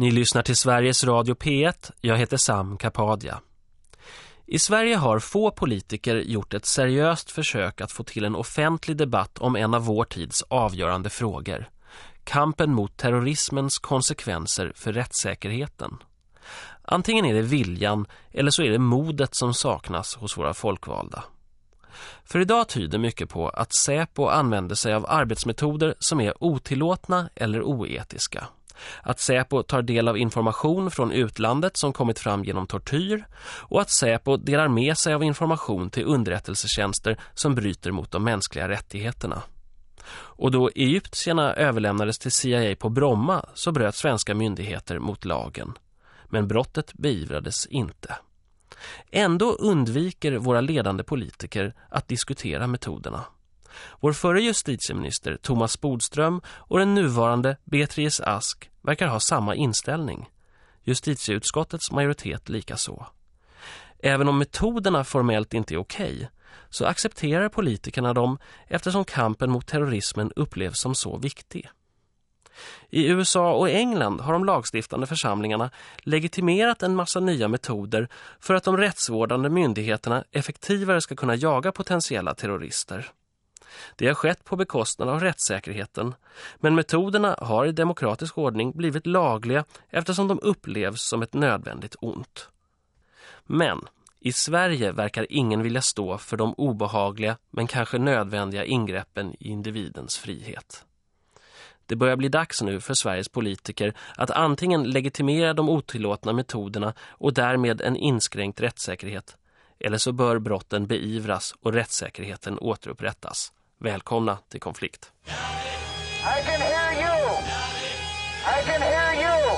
Ni lyssnar till Sveriges Radio P1. Jag heter Sam Kapadia. I Sverige har få politiker gjort ett seriöst försök att få till en offentlig debatt om en av vår tids avgörande frågor. Kampen mot terrorismens konsekvenser för rättssäkerheten. Antingen är det viljan eller så är det modet som saknas hos våra folkvalda. För idag tyder mycket på att Säpo använder sig av arbetsmetoder som är otillåtna eller oetiska. Att Säpo tar del av information från utlandet som kommit fram genom tortyr och att Säpo delar med sig av information till underrättelsetjänster som bryter mot de mänskliga rättigheterna. Och då egyptierna överlämnades till CIA på Bromma så bröt svenska myndigheter mot lagen. Men brottet beivrades inte. Ändå undviker våra ledande politiker att diskutera metoderna. Vår förre justitieminister Thomas Bodström och den nuvarande Beatrice Ask verkar ha samma inställning. Justitieutskottets majoritet lika så. Även om metoderna formellt inte är okej så accepterar politikerna dem eftersom kampen mot terrorismen upplevs som så viktig. I USA och England har de lagstiftande församlingarna legitimerat en massa nya metoder för att de rättsvårdande myndigheterna effektivare ska kunna jaga potentiella terrorister. Det har skett på bekostnad av rättssäkerheten, men metoderna har i demokratisk ordning blivit lagliga eftersom de upplevs som ett nödvändigt ont. Men i Sverige verkar ingen vilja stå för de obehagliga men kanske nödvändiga ingreppen i individens frihet. Det börjar bli dags nu för Sveriges politiker att antingen legitimera de otillåtna metoderna och därmed en inskränkt rättssäkerhet eller så bör brotten beivras och rättssäkerheten återupprättas. Välkomna till konflikt. I can hear you. I can hear you.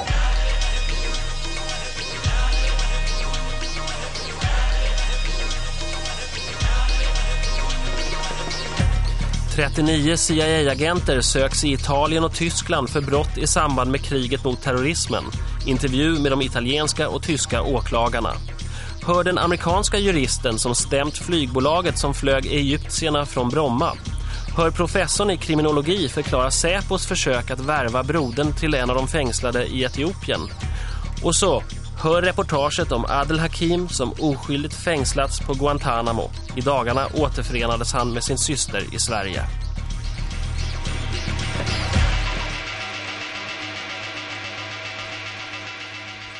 ...39 CIA-agenter söks i Italien och Tyskland för brott i samband med kriget mot terrorismen. Intervju med de italienska och tyska åklagarna. Hör den amerikanska juristen som stämt flygbolaget som flög egyptierna från Bromma. Hör professorn i kriminologi förklara Säpos försök att värva brodern till en av de fängslade i Etiopien. Och så, hör reportaget om Adel Hakim som oskyldigt fängslats på Guantanamo. I dagarna återförenades han med sin syster i Sverige.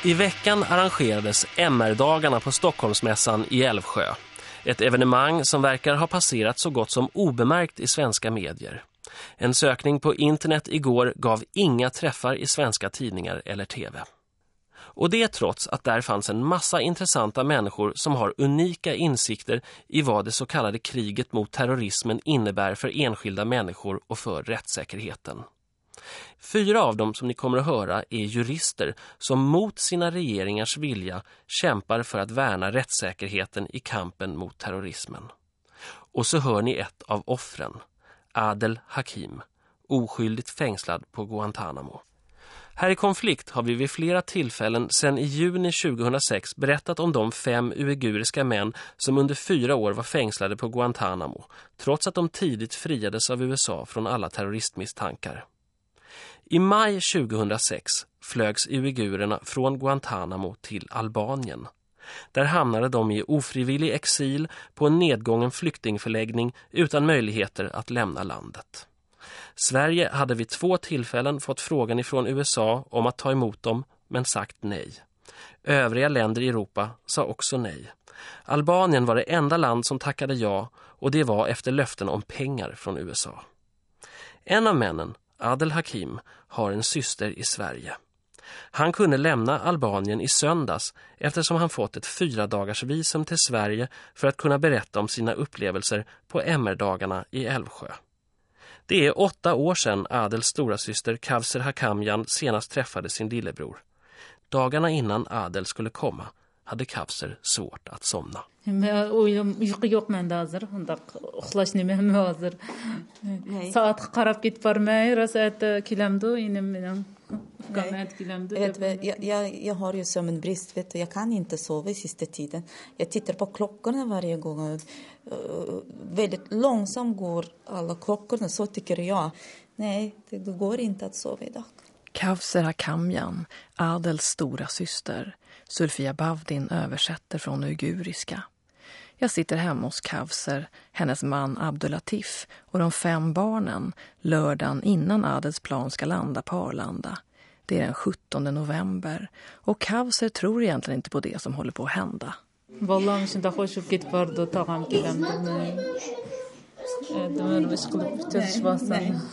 I veckan arrangerades MR-dagarna på Stockholmsmässan i Älvsjö. Ett evenemang som verkar ha passerat så gott som obemärkt i svenska medier. En sökning på internet igår gav inga träffar i svenska tidningar eller tv. Och det trots att där fanns en massa intressanta människor som har unika insikter i vad det så kallade kriget mot terrorismen innebär för enskilda människor och för rättssäkerheten. Fyra av dem som ni kommer att höra är jurister som mot sina regeringars vilja kämpar för att värna rättssäkerheten i kampen mot terrorismen. Och så hör ni ett av offren, Adel Hakim, oskyldigt fängslad på Guantanamo. Här i konflikt har vi vid flera tillfällen sedan i juni 2006 berättat om de fem uiguriska män som under fyra år var fängslade på Guantanamo, trots att de tidigt friades av USA från alla terroristmisstankar. I maj 2006 flögs uigurerna från Guantanamo till Albanien. Där hamnade de i ofrivillig exil på en nedgången flyktingförläggning utan möjligheter att lämna landet. Sverige hade vid två tillfällen fått frågan ifrån USA om att ta emot dem men sagt nej. Övriga länder i Europa sa också nej. Albanien var det enda land som tackade ja och det var efter löften om pengar från USA. En av männen, Adel Hakim, har en syster i Sverige. Han kunde lämna Albanien i söndags eftersom han fått ett fyra dagars visum till Sverige för att kunna berätta om sina upplevelser på MR-dagarna i Älvsjö. Det är åtta år sedan Adels stora syster Kavser Hakamjan senast träffade sin lillebror. Dagarna innan Adel skulle komma hade Kavser svårt att somna. undaq qarab inim jag, jag, jag har ju sömnbrist, vet du. jag kan inte sova i sista tiden. Jag tittar på klockorna varje gång. väldigt långsamt går alla klockorna, så tycker jag. Nej, det går inte att sova idag. Kavser Hakamjan, Adels stora syster. Sulfia Bavdin översätter från uiguriska. Jag sitter hemma hos Kavser, hennes man Abdulatif och de fem barnen lördagen innan Adels plan ska landa på Arlanda. Det är den 17 november och Kavser tror egentligen inte på det som håller på att hända.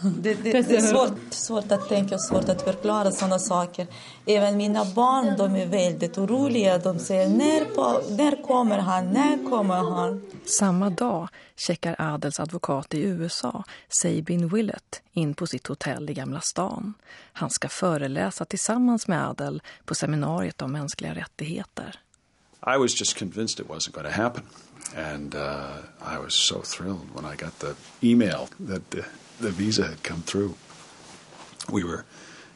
Det, det, det, är svårt, svårt att tänka och svårt att förklara sådana saker. Även mina barn de är väldigt oroliga. De säger när, på, när kommer han, när kommer han? Samma dag checkar Adels advokat i USA, Sabin Willett, in på sitt hotell i Gamla stan. Han ska föreläsa tillsammans med Adel på seminariet om mänskliga rättigheter. I was just convinced it wasn't going to happen. And uh, I was so thrilled when I got the email that the, the visa had come through. We were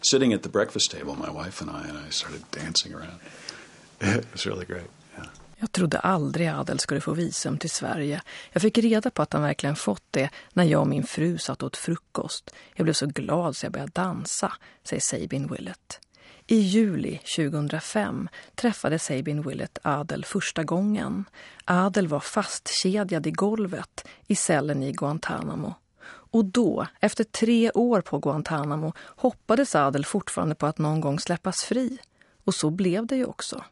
sitting at the breakfast table, my wife and I, and I started dancing around. It was really great. Jag trodde aldrig Adel skulle få visum till Sverige. Jag fick reda på att han verkligen fått det när jag och min fru satt åt frukost. Jag blev så glad så jag började dansa, säger Sabin Willett. I juli 2005 träffade Sabin Willett Adel första gången. Adel var fastkedjad i golvet i cellen i Guantanamo. Och då, efter tre år på Guantanamo, hoppades Adel fortfarande på att någon gång släppas fri. Och så blev det ju också.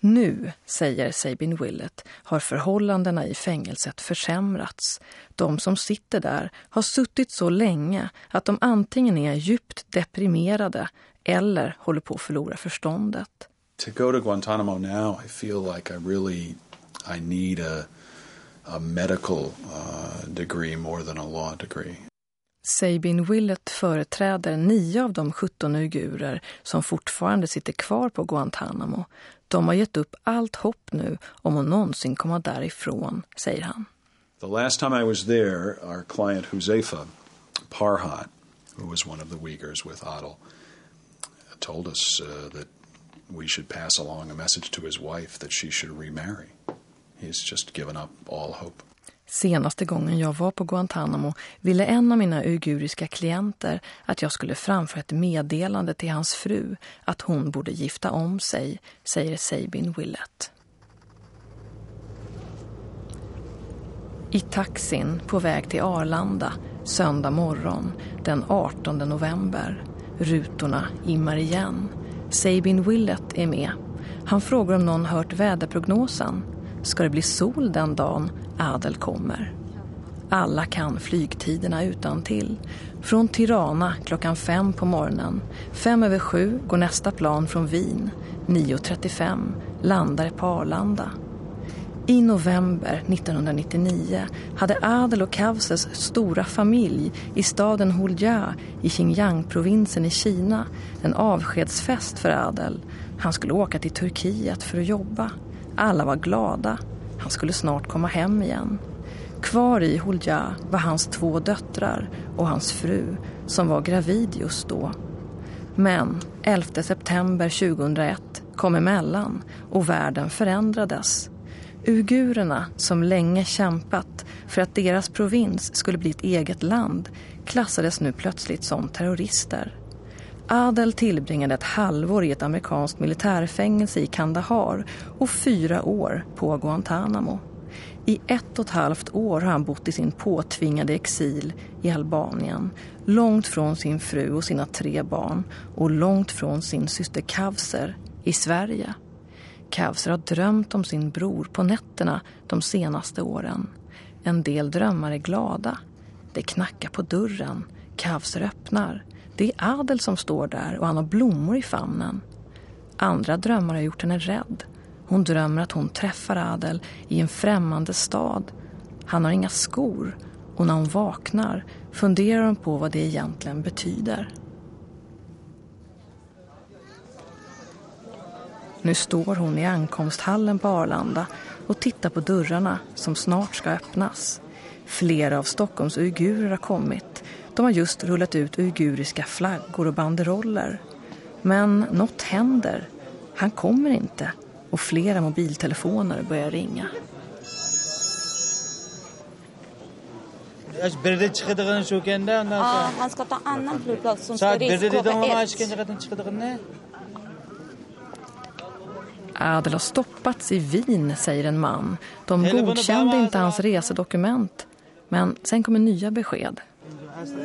Nu, säger Sabin Willett, har förhållandena i fängelset försämrats. De som sitter där har suttit så länge att de antingen är djupt deprimerade eller håller på att förlora förståndet. To go to Guantanamo now, I feel like I really I need a, a medical uh, degree more than a law degree. Sabin Willett företräder nio av de 17 uigurer som fortfarande sitter kvar på Guantanamo. De har gett upp allt hopp nu om att någonsin komma därifrån, säger han. The last time I was there, our client Huzaifa Parhat, who was one of the Uyghurs with Adel, told us uh, that we should pass along a message to his wife that she should remarry. He's just given up all hope. Senaste gången jag var på Guantanamo ville en av mina uiguriska klienter att jag skulle framföra ett meddelande till hans fru att hon borde gifta om sig, säger Sabin Willett. I taxin på väg till Arlanda söndag morgon den 18 november Rutorna immar igen. Sabin Willett är med. Han frågar om någon hört väderprognosen. Ska det bli sol den dagen Adel kommer? Alla kan flygtiderna utan till. Från Tirana klockan fem på morgonen. Fem över sju går nästa plan från Wien. 9.35 landar på Arlanda. I november 1999 hade Adel och Kavses stora familj i staden Hulja i Xinjiang-provinsen i Kina en avskedsfest för Adel. Han skulle åka till Turkiet för att jobba. Alla var glada. Han skulle snart komma hem igen. Kvar i Hulja var hans två döttrar och hans fru som var gravid just då. Men 11 september 2001 kom emellan och världen förändrades. Uigurerna, som länge kämpat för att deras provins skulle bli ett eget land, klassades nu plötsligt som terrorister. Adel tillbringade ett halvår i ett amerikanskt militärfängelse i Kandahar och fyra år på Guantanamo. I ett och ett halvt år har han bott i sin påtvingade exil i Albanien, långt från sin fru och sina tre barn och långt från sin syster Kavser i Sverige. Kavser har drömt om sin bror på nätterna de senaste åren. En del drömmar är glada. Det knackar på dörren. Kavser öppnar. Det är Adel som står där och han har blommor i famnen. Andra drömmar har gjort henne rädd. Hon drömmer att hon träffar Adel i en främmande stad. Han har inga skor och när hon vaknar funderar hon på vad det egentligen betyder. Nu står hon i ankomsthallen på Arlanda och tittar på dörrarna som snart ska öppnas. Flera av Stockholms uigurer har kommit. De har just rullat ut uiguriska flaggor och banderoller. Men något händer. Han kommer inte och flera mobiltelefoner börjar ringa. Ja, han ska ta annan flygplats som ska riskåka ett. Adel har stoppats i Wien, säger en man. De godkände inte hans resedokument. Men sen kommer nya besked.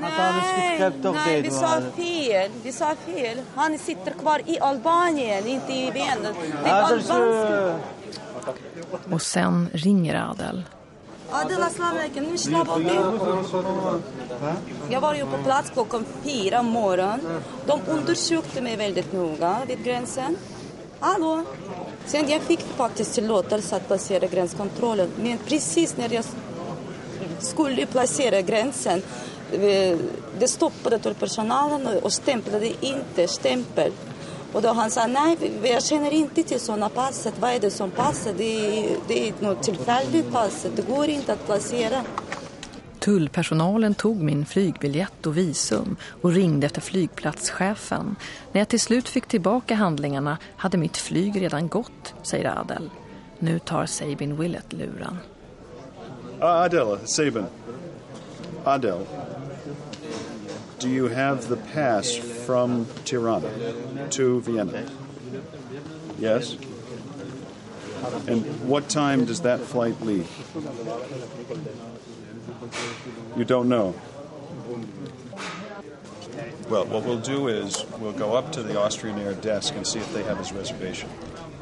Nej, nej, vi sa fel. Vi sa fel. Han sitter kvar i Albanien, inte i Wien. Det är albanska. Och sen ringer Adel. Adel, assalamu alaikum. Nu slapp av Jag var ju på plats klockan fyra morgon. De undersökte mig väldigt noga vid gränsen. Hallå? Sen jag fick faktiskt tillåtelse att placera gränskontrollen. Men precis när jag skulle placera gränsen eh, det stoppade tullpersonalen och stämplade inte stämpel. Och då han sa nej, jag känner inte till sådana passet. Vad är det som passar? Det är, det är något tillfälligt pass. Det går inte att placera. Tullpersonalen tog min flygbiljett och visum och ringde efter flygplatschefen. När jag till slut fick tillbaka handlingarna hade mitt flyg redan gått, säger Adel. Nu tar Sabin Willett luren. Uh, Adel, Sabin. Adel, do you have the pass from Tirana to Vienna? Yes? And what time does that flight leave? You don't know? Well, what we'll do is we'll go up to the Austrian Air desk and see if they have his reservation.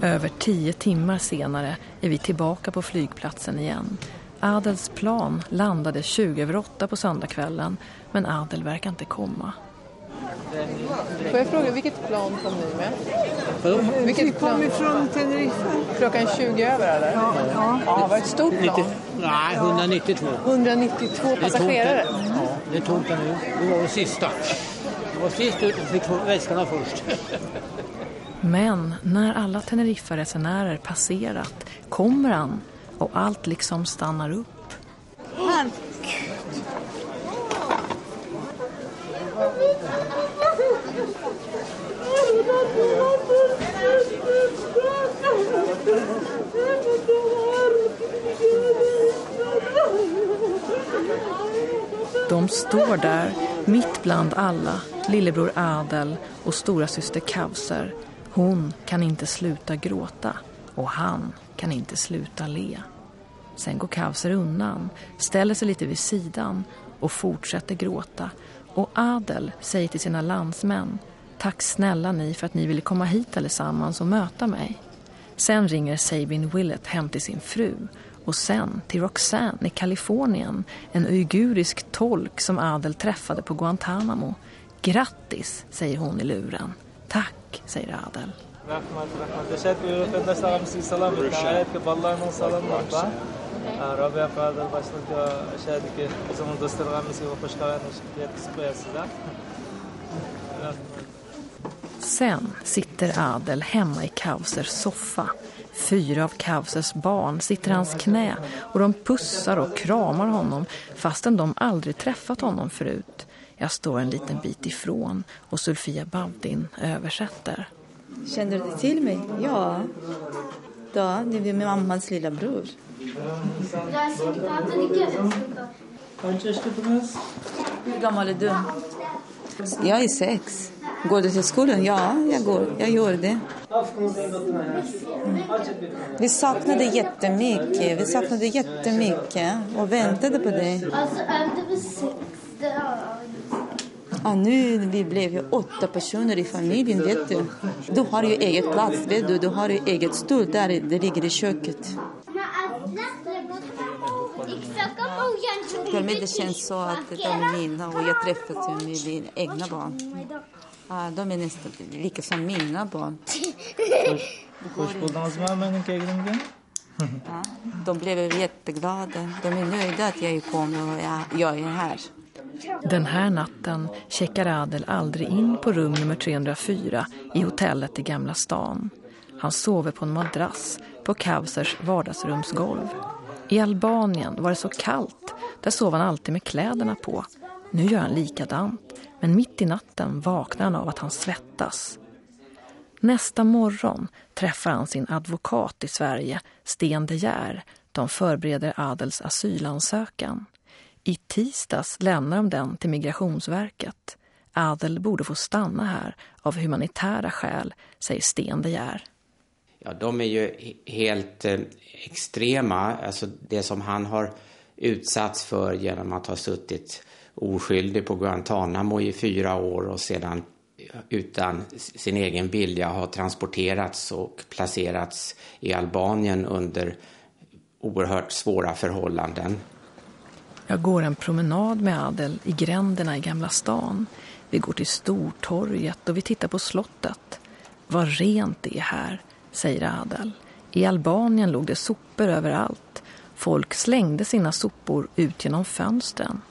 Över tio timmar senare är vi tillbaka på flygplatsen igen. Adels plan landade 20 över 8 på söndagskvällen men Adel verkar inte komma. Får jag fråga, vilket plan kom ni med? Vilket plan? Vi kom från Tenerife. Klockan 20 över eller? Ja. ja. ja det var ett stort plan. 90, nej, 192. 192 passagerare? Det ja, det tog den nu. Det var det sista. Det var sist ut fick väskorna först. Men när alla Teneriffa-resenärer passerat kommer han och allt liksom stannar upp. Men de står där, mitt bland alla, lillebror Adel och stora syster Kavser. Hon kan inte sluta gråta och han kan inte sluta le. Sen går Kavser undan, ställer sig lite vid sidan och fortsätter gråta. Och Adel säger till sina landsmän Tack snälla ni för att ni ville komma hit allesammans och möta mig. Sen ringer Sabin Willett hem till sin fru och sen till Roxanne i Kalifornien, en uigurisk tolk som Adel träffade på Guantanamo. Grattis, säger hon i luren. Tack, säger Adel. Sen sitter Adel hemma i Kausers soffa. Fyra av Kausers barn sitter i hans knä och de pussar och kramar honom fastän de aldrig träffat honom förut. Jag står en liten bit ifrån och Sulfia Bavdin översätter. Känner du till mig? Ja. Ja, det är min mammas lilla bror. Hur gammal är du? Jag är sex. Går du till skolan? Ja, jag går. Jag gör det. Mm. Vi saknade jättemycket. Vi saknade jättemycket och väntade på dig. Ja, nu vi blev ju åtta personer i familjen, vet du. Du har ju eget plats, vet du. Du har ju eget stol där, det ligger i köket. För mig det känns så att de är mina och jag träffat mina egna barn. De är nästan lika som mina barn. Ja, de blev jätteglada. De är nöjda att jag är kommit och jag, jag är här. Den här natten checkar Adel aldrig in på rum nummer 304 i hotellet i Gamla stan. Han sover på en madrass på Kavsers vardagsrumsgolv. I Albanien var det så kallt. Där sov han alltid med kläderna på. Nu gör han likadant. Men mitt i natten vaknar han av att han svettas. Nästa morgon träffar han sin advokat i Sverige, Sten de Geer. De förbereder Adels asylansökan. I tisdags lämnar de den till Migrationsverket. Adel borde få stanna här av humanitära skäl, säger Sten De Geer. Ja, de är ju helt eh, extrema. Alltså det som han har utsatts för genom att ha suttit oskyldig på Guantanamo i fyra år och sedan eh, utan sin egen vilja har transporterats och placerats i Albanien under oerhört svåra förhållanden. Jag går en promenad med Adel i gränderna i Gamla stan. Vi går till Stortorget och vi tittar på slottet. Vad rent det är här, säger Adel. I Albanien låg det sopor överallt. Folk slängde sina sopor ut genom fönstren.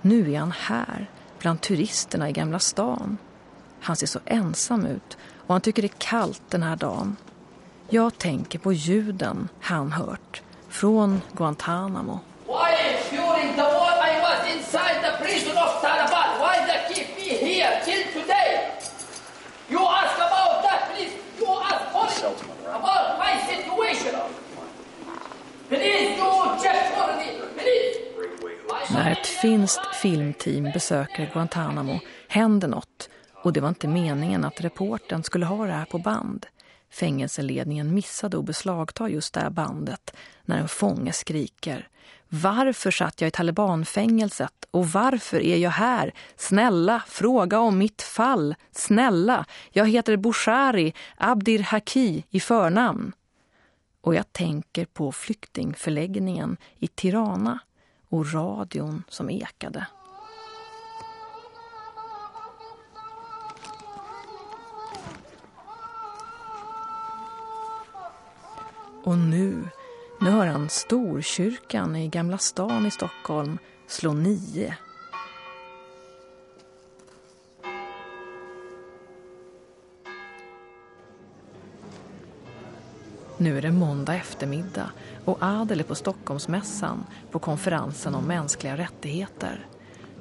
Nu är han här, bland turisterna i Gamla stan. Han ser så ensam ut och han tycker det är kallt den här dagen. Jag tänker på ljuden han hört från Guantanamo. Why during the war I was inside the prison of Taliban? Why they keep me here till today? You ask about that, please. You ask for about my situation. Please do check for me, please. När ett finskt filmteam besöker Guantanamo händer något och det var inte meningen att reporten skulle ha det här på band. Fängelseledningen missade att beslagta just det här bandet när en fånge skriker. Varför satt jag i talibanfängelset och varför är jag här? Snälla, fråga om mitt fall. Snälla, jag heter Bouchari Abdir Haki i förnamn. Och jag tänker på flyktingförläggningen i Tirana och radion som ekade. Och nu, nu hör han Storkyrkan i Gamla stan i Stockholm slå nio. Nu är det måndag eftermiddag och Adel är på Stockholmsmässan på konferensen om mänskliga rättigheter.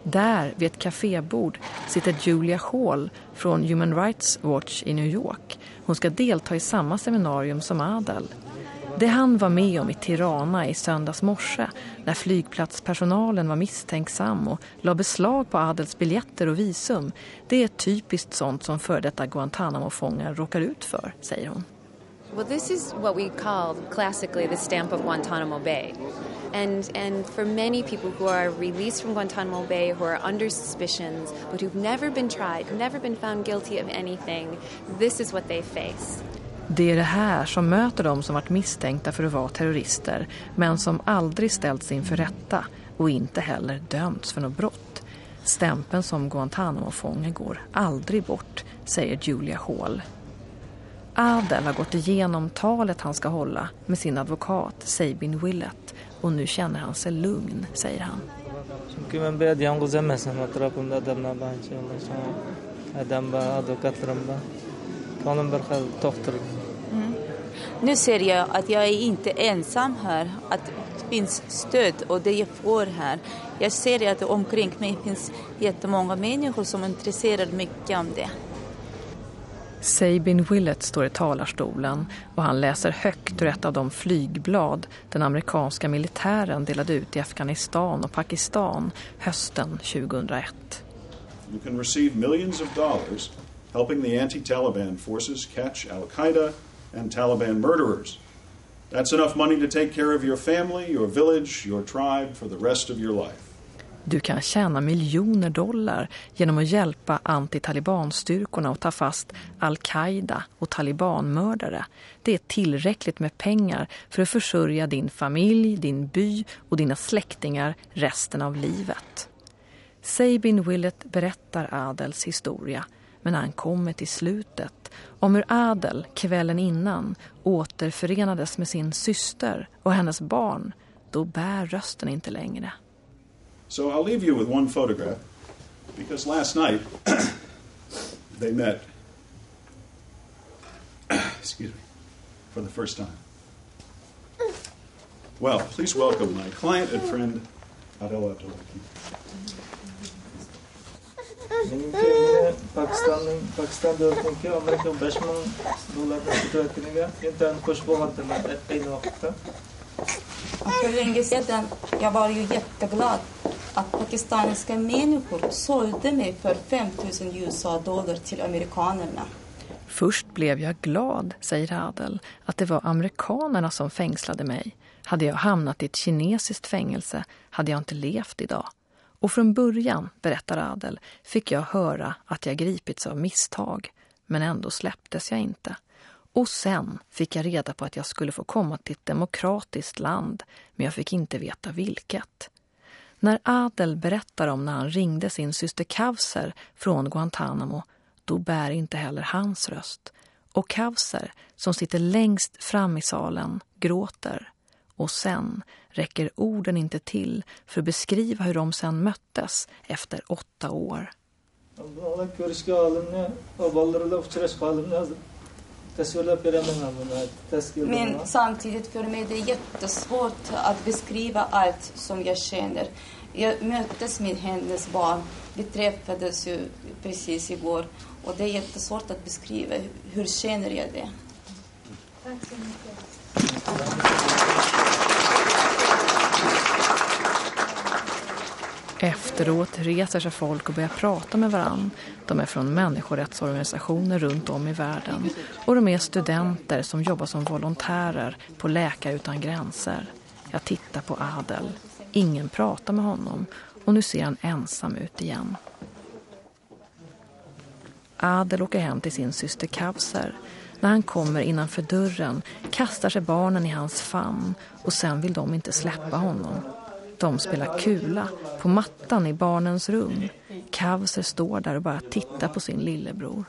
Där vid ett kafébord sitter Julia Hall från Human Rights Watch i New York. Hon ska delta i samma seminarium som Adel. Det han var med om i Tirana i söndags morse när flygplatspersonalen var misstänksam och la beslag på Adels biljetter och visum, det är typiskt sånt som för detta Guantanamo-fångar råkar ut för, säger hon. Well, this is what we call classically the stamp of Guantanamo Bay. And, and for many people who are released from Guantanamo Bay, who are under suspicions, but who've never been tried, never been found guilty of anything, this is what they face. Det är det här som möter de som varit misstänkta för att vara terrorister men som aldrig ställts inför rätta och inte heller dömts för något brott. Stämpeln som Guantanamo-fången går aldrig bort, säger Julia Hall. Adel har gått igenom talet han ska hålla med sin advokat Sabin Willett och nu känner han sig lugn, säger han. Mm. Nu ser jag att jag är inte ensam här, att det finns stöd och det jag får här. Jag ser att omkring mig finns jättemånga människor som är intresserade mycket om det. Sabin Willett står i talarstolen och han läser högt ur ett av de flygblad den amerikanska militären delade ut i Afghanistan och Pakistan hösten 2001. You can receive millions of dollars helping the anti-Taliban forces catch Al-Qaeda and Taliban murderers. That's enough money to take care of your family, your village, your tribe for the rest of your life. Du kan tjäna miljoner dollar genom att hjälpa antitalibanstyrkorna att ta fast Al-Qaida och talibanmördare. Det är tillräckligt med pengar för att försörja din familj, din by och dina släktingar resten av livet. Sabin Willett berättar Adels historia men han kommer till slutet om hur Adel kvällen innan återförenades med sin syster och hennes barn. Då bär rösten inte längre. So I'll leave you with one photograph because last night they met, excuse me, for the first time. Well, please welcome my client and friend, Adel Abdullah. Pakistan Pakistan dövniki Amerika 5 ming dollardan sotayotganiga men tani qo'shib olganman aytgan vaqtda För länge sedan jag var ju jätteglad att pakistanska människor sålde mig för 5 000 USA-dollar till amerikanerna. Först blev jag glad, säger Adel, att det var amerikanerna som fängslade mig. Hade jag hamnat i ett kinesiskt fängelse hade jag inte levt idag. Och från början, berättar Adel, fick jag höra att jag gripits av misstag. Men ändå släpptes jag inte. Och sen fick jag reda på att jag skulle få komma till ett demokratiskt land, men jag fick inte veta vilket. När Adel berättar om när han ringde sin syster Kavser från Guantanamo, då bär inte heller hans röst. Och Kavser, som sitter längst fram i salen, gråter. Och sen räcker orden inte till för att beskriva hur de sen möttes efter åtta år. Men samtidigt för mig det är jättesvårt att beskriva allt som jag känner. Jag möttes med hennes barn. Vi träffades ju precis igår. Och det är jättesvårt att beskriva. Hur känner jag det? Tack så mycket. Efteråt reser sig folk och börjar prata med varann. De är från människorättsorganisationer runt om i världen. Och de är studenter som jobbar som volontärer på Läkare utan gränser. Jag tittar på Adel. Ingen pratar med honom. Och nu ser han ensam ut igen. Adel åker hem till sin syster Kavser. När han kommer innanför dörren kastar sig barnen i hans famn och sen vill de inte släppa honom. De spelar kula på mattan i barnens rum. Kavser står där och bara tittar på sin lillebror.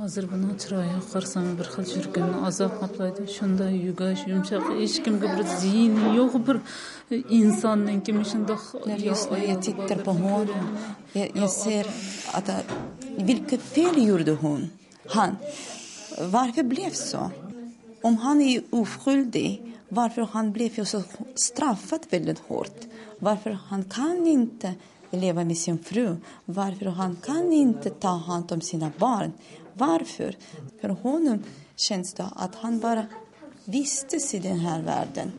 hozir buni chiroyini qarsam bir xil yuragimni azob qoplaydi shunday yugash yumshoq hech kimga bir ziyni yo'q bir insonniki shundoq just när jag tittar på honom jag, jag ser att vilket fel gjorde hon han varför blev så om han är oskyldig varför han blev så straffad väldigt hårt varför han kan inte leva med sin fru, varför han kan inte ta hand om sina barn. Varför? För honom känns det att han bara vistas i den här världen.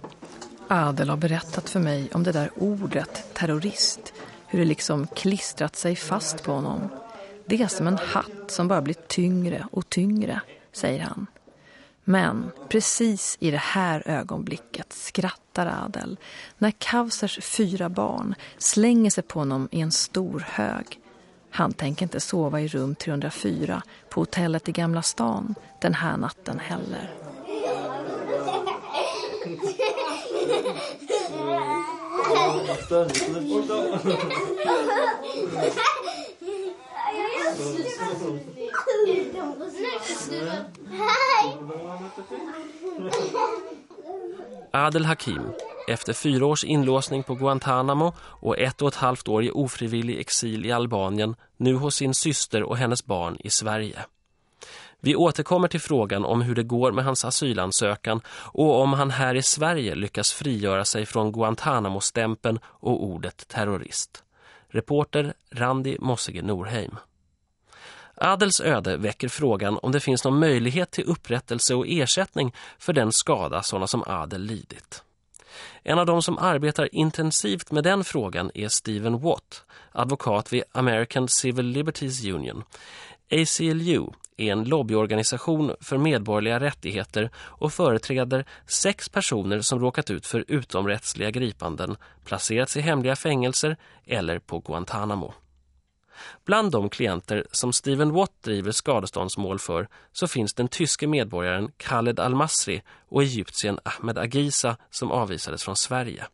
Adel har berättat för mig om det där ordet terrorist, hur det liksom klistrat sig fast på honom. Det är som en hatt som bara blir tyngre och tyngre, säger han. Men precis i det här ögonblicket skrattar Adel när Kavsers fyra barn slänger sig på honom i en stor hög. Han tänker inte sova i rum 304 på hotellet i Gamla stan den här natten heller. Adel Hakim, efter fyra års inlåsning på Guantanamo och ett och ett halvt år i ofrivillig exil i Albanien, nu hos sin syster och hennes barn i Sverige. Vi återkommer till frågan om hur det går med hans asylansökan och om han här i Sverige lyckas frigöra sig från Guantanamo-stämpeln och ordet terrorist. Reporter Randi Mossige Norheim. Adels öde väcker frågan om det finns någon möjlighet till upprättelse och ersättning för den skada sådana som Adel lidit. En av de som arbetar intensivt med den frågan är Stephen Watt, advokat vid American Civil Liberties Union. ACLU är en lobbyorganisation för medborgerliga rättigheter och företräder sex personer som råkat ut för utomrättsliga gripanden, placerats i hemliga fängelser eller på Guantanamo. Bland de klienter som Steven Watt driver skadeståndsmål för så finns den tyske medborgaren Khaled Al-Masri och egyptien Ahmed Agisa som avvisades från Sverige.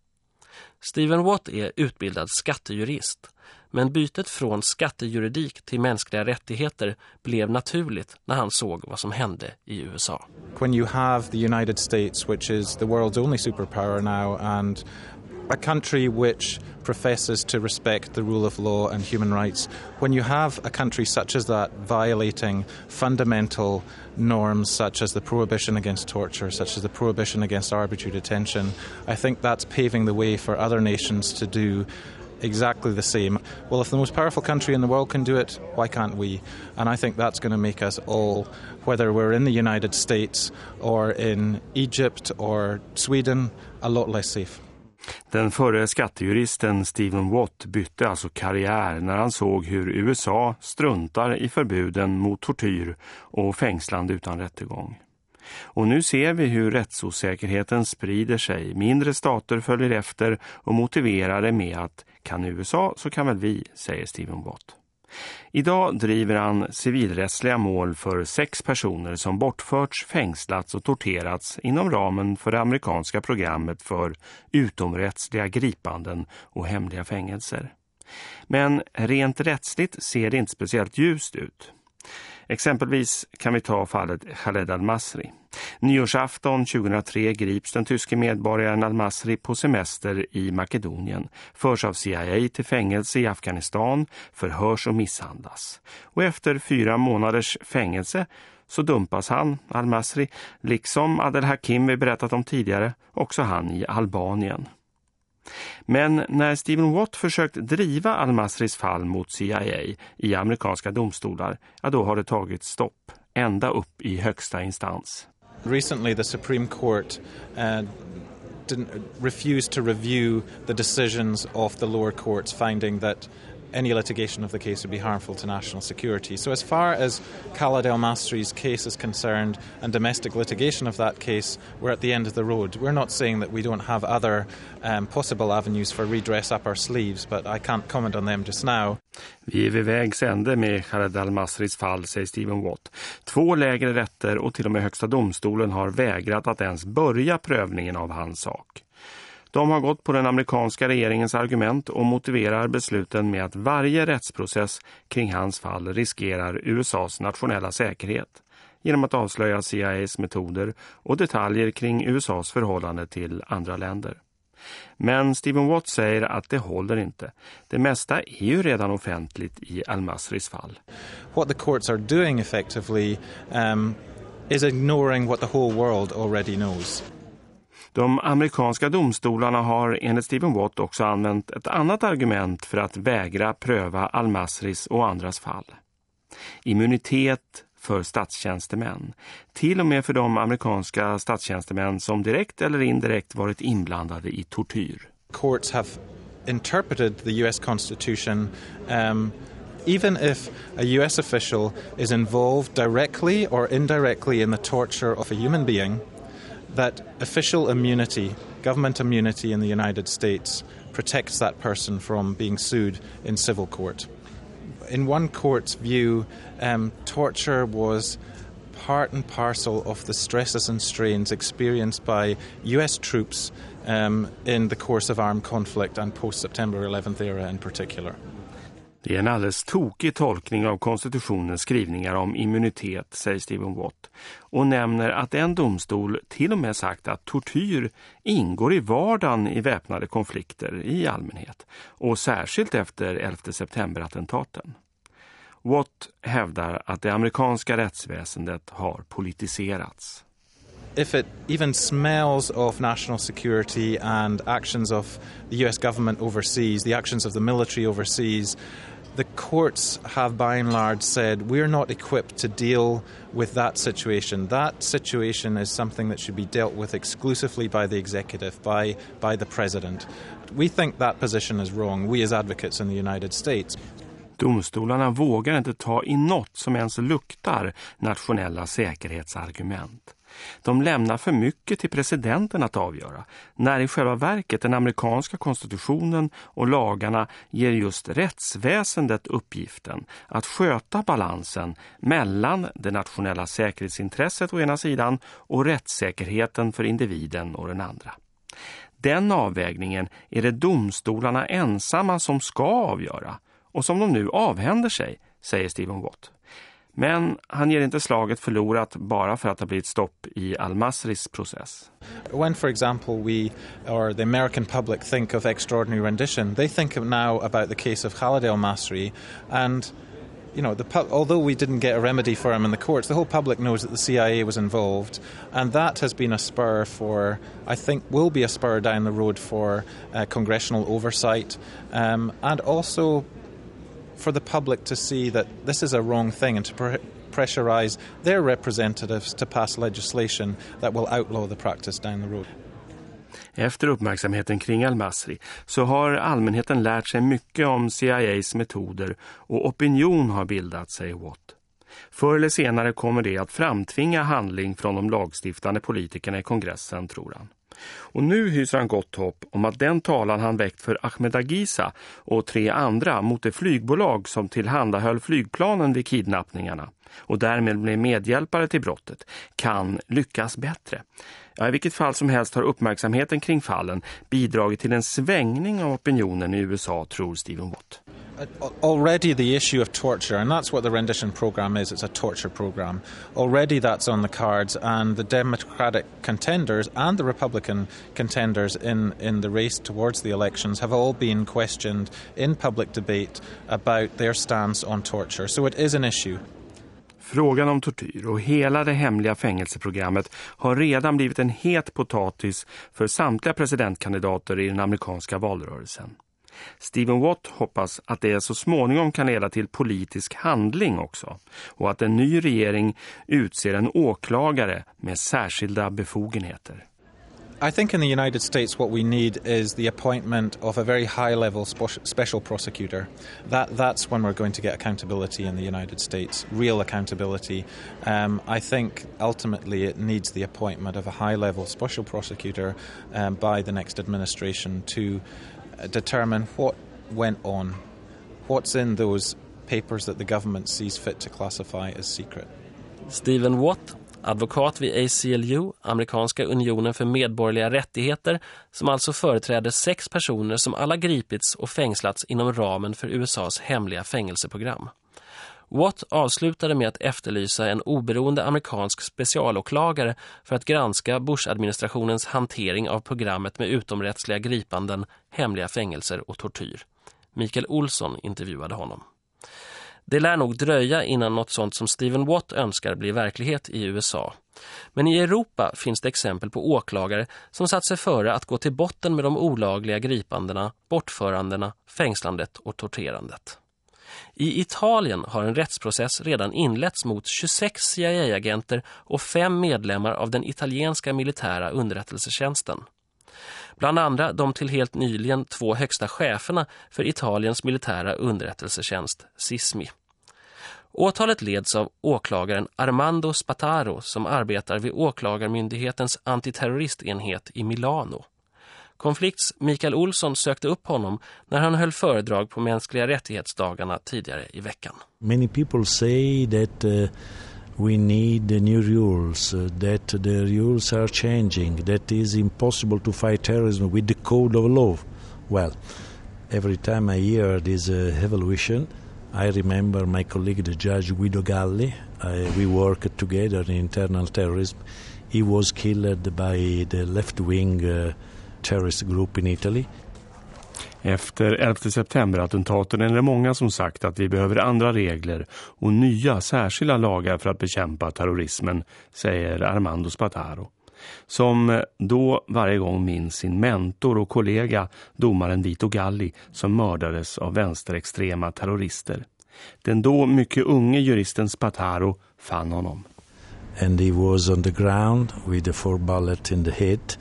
Steven Watt är utbildad skattejurist men bytet från skattejuridik till mänskliga rättigheter blev naturligt när han såg vad som hände i USA. When you have the United States which is the world's only superpower now and a country which professes to respect the rule of law and human rights, when you have a country such as that violating fundamental norms such as the prohibition against torture, such as the prohibition against arbitrary detention, I think that's paving the way for other nations to do exactly the same. Well, if the most powerful country in the world can do it, why can't we? And I think that's going to make us all, whether we're in the United States or in Egypt or Sweden, a lot less safe. Den före skattejuristen Stephen Watt bytte alltså karriär när han såg hur USA struntar i förbuden mot tortyr och fängslande utan rättegång. Och nu ser vi hur rättsosäkerheten sprider sig. Mindre stater följer efter och motiverar det med att kan USA så kan väl vi, säger Stephen Watt. Idag driver han civilrättsliga mål för sex personer som bortförts, fängslats och torterats inom ramen för det amerikanska programmet för utomrättsliga gripanden och hemliga fängelser. Men rent rättsligt ser det inte speciellt ljust ut. Exempelvis kan vi ta fallet Khaled al-Masri. Nyårsafton 2003 grips den tyske medborgaren al-Masri på semester i Makedonien, förs av CIA till fängelse i Afghanistan, förhörs och misshandlas. Och efter fyra månaders fängelse så dumpas han, al-Masri, liksom Adel Hakim vi berättat om tidigare, också han i Albanien. Men när Stephen Watt försökt driva Al-Masris fall mot CIA i amerikanska domstolar, ja då har det tagit stopp, ända upp i högsta instans. Recently the Supreme Court uh, refused to review the decisions of the lower courts finding that any litigation of the case would be harmful to national security. So, as far as Khaled El Masri's case is concerned and domestic litigation of that case, we're at the end of the road. We're not saying that we don't have other um, possible avenues for redress up our sleeves, but I can't comment on them just now. Vi är vid vägs ände med Khaled al-Masris fall, säger Stephen Watt. Två lägre rätter och till och med högsta domstolen har vägrat att ens börja prövningen av hans sak. De har gått på den amerikanska regeringens argument och motiverar besluten med att varje rättsprocess kring hans fall riskerar USAs nationella säkerhet genom att avslöja CIAs metoder och detaljer kring USAs förhållande till andra länder. Men Stephen Watt säger att det håller inte. Det mesta är ju redan offentligt i Al-Masris fall. What the courts are doing effectively um, is ignoring what the whole world already knows. De amerikanska domstolarna har enligt Stephen Watt också använt ett annat argument för att vägra pröva Al-Masris och andras fall. Immunitet för statstjänstemän. Till och med för de amerikanska statstjänstemän som direkt eller indirekt varit inblandade i tortyr. Courts have interpreted the US Constitution um, even if a US official is involved directly or indirectly in the torture of a human being that official immunity, government immunity in the United States, protects that person from being sued in civil court. In one court's view, um, torture was part and parcel of the stresses and strains experienced by US troops um, in the course of armed conflict and post September 11th era in particular. Det är en alldeles tokig tolkning av konstitutionens skrivningar om immunitet, säger Stephen Watt, och nämner att en domstol till och med sagt att tortyr ingår i vardagen i väpnade konflikter i allmänhet, och särskilt efter 11 september-attentaten. Watt hävdar att det amerikanska rättsväsendet har politiserats. if it even smells of national security and actions of the US government overseas, the actions of the military overseas, the courts have by and large said we're not equipped to deal with that situation. That situation is something that should be dealt with exclusively by the executive, by, by the president. We think that position is wrong, we as advocates in the United States. Domstolarna vågar inte ta i något som ens luktar nationella säkerhetsargument. De lämnar för mycket till presidenten att avgöra, när i själva verket den amerikanska konstitutionen och lagarna ger just rättsväsendet uppgiften att sköta balansen mellan det nationella säkerhetsintresset å ena sidan och rättssäkerheten för individen å den andra. Den avvägningen är det domstolarna ensamma som ska avgöra och som de nu avhänder sig, säger Stephen Watt. Men han ger inte slaget förlorat bara för att det blivit stopp i Al-Masris process. When, for example, we or the American public think of extraordinary rendition, they think now about the case of Khalid al-Masri and you know, the, although we didn't get a remedy for him in the courts, the whole public knows that the CIA was involved, and that has been a spur for, I think, will be a spur down the road for uh, congressional oversight, um, and also for the public to see that this is a wrong thing and to pr- pressurize their representatives to pass legislation that will outlaw the practice down the road. Efter uppmärksamheten kring Al-Masri så har allmänheten lärt sig mycket om CIAs metoder och opinion har bildat sig åt. Förr eller senare kommer det att framtvinga handling från de lagstiftande politikerna i kongressen, tror han. Och nu hyser han gott hopp om att den talan han väckt för Ahmed Agisa och tre andra mot det flygbolag som tillhandahöll flygplanen vid kidnappningarna och därmed blev medhjälpare till brottet kan lyckas bättre. Ja, I vilket fall som helst har uppmärksamheten kring fallen bidragit till en svängning av opinionen i USA, tror Stephen Watt. Already the issue of torture, and that's what the rendition program is, it's a torture program. Already that's on the cards, and the Democratic contenders and the Republican contenders in, in the race towards the elections have all been questioned in public debate about their stance on torture. So it is an issue. Frågan om tortyr och hela det hemliga fängelseprogrammet har redan blivit en het potatis för samtliga presidentkandidater i den amerikanska valrörelsen. Stephen Watt hoppas att det så småningom kan leda till politisk handling också och att en ny regering utser en åklagare med särskilda befogenheter. I think in the United States, what we need is the appointment of a very high level special prosecutor. That, that's when we're going to get accountability in the United States, real accountability. Um, I think ultimately it needs the appointment of a high level special prosecutor um, by the next administration to Uh, determine what went on, what's in those papers that the government sees fit to classify as secret. Stephen Watt advokat vid ACLU, Amerikanska unionen för medborgerliga rättigheter, som alltså företräder sex personer som alla gripits och fängslats inom ramen för USAs hemliga fängelseprogram. Watt avslutade med att efterlysa en oberoende amerikansk specialåklagare för att granska Bush-administrationens hantering av programmet med utomrättsliga gripanden, hemliga fängelser och tortyr. Mikael Olsson intervjuade honom. Det lär nog dröja innan något sånt som Stephen Watt önskar blir verklighet i USA. Men i Europa finns det exempel på åklagare som satt sig före att gå till botten med de olagliga gripandena, bortförandena, fängslandet och torterandet. I Italien har en rättsprocess redan inletts mot 26 CIA-agenter och fem medlemmar av den italienska militära underrättelsetjänsten. Bland andra de till helt nyligen två högsta cheferna för Italiens militära underrättelsetjänst, SISMI. Åtalet leds av åklagaren Armando Spataro som arbetar vid åklagarmyndighetens antiterroristenhet i Milano. Konflikts Mikael Olsson sökte upp honom när han höll föredrag på mänskliga rättighetsdagarna tidigare i veckan. Many people say that uh... we need new rules, uh, that the rules are changing, that is impossible to fight terrorism with the code of law. Well, every time I hear this uh, evolution, I remember my colleague, the judge Guido Galli. Uh, we worked together in internal terrorism. He was killed by the left wing uh, terrorist group in Italy. Efter 11 september-attentaten är det många som sagt att vi behöver andra regler och nya särskilda lagar för att bekämpa terrorismen, säger Armando Spataro. Som då varje gång minns sin mentor och kollega, domaren Vito Galli, som mördades av vänsterextrema terrorister. Den då mycket unge juristen Spataro fann honom. And he was on the ground with the four bullets in the head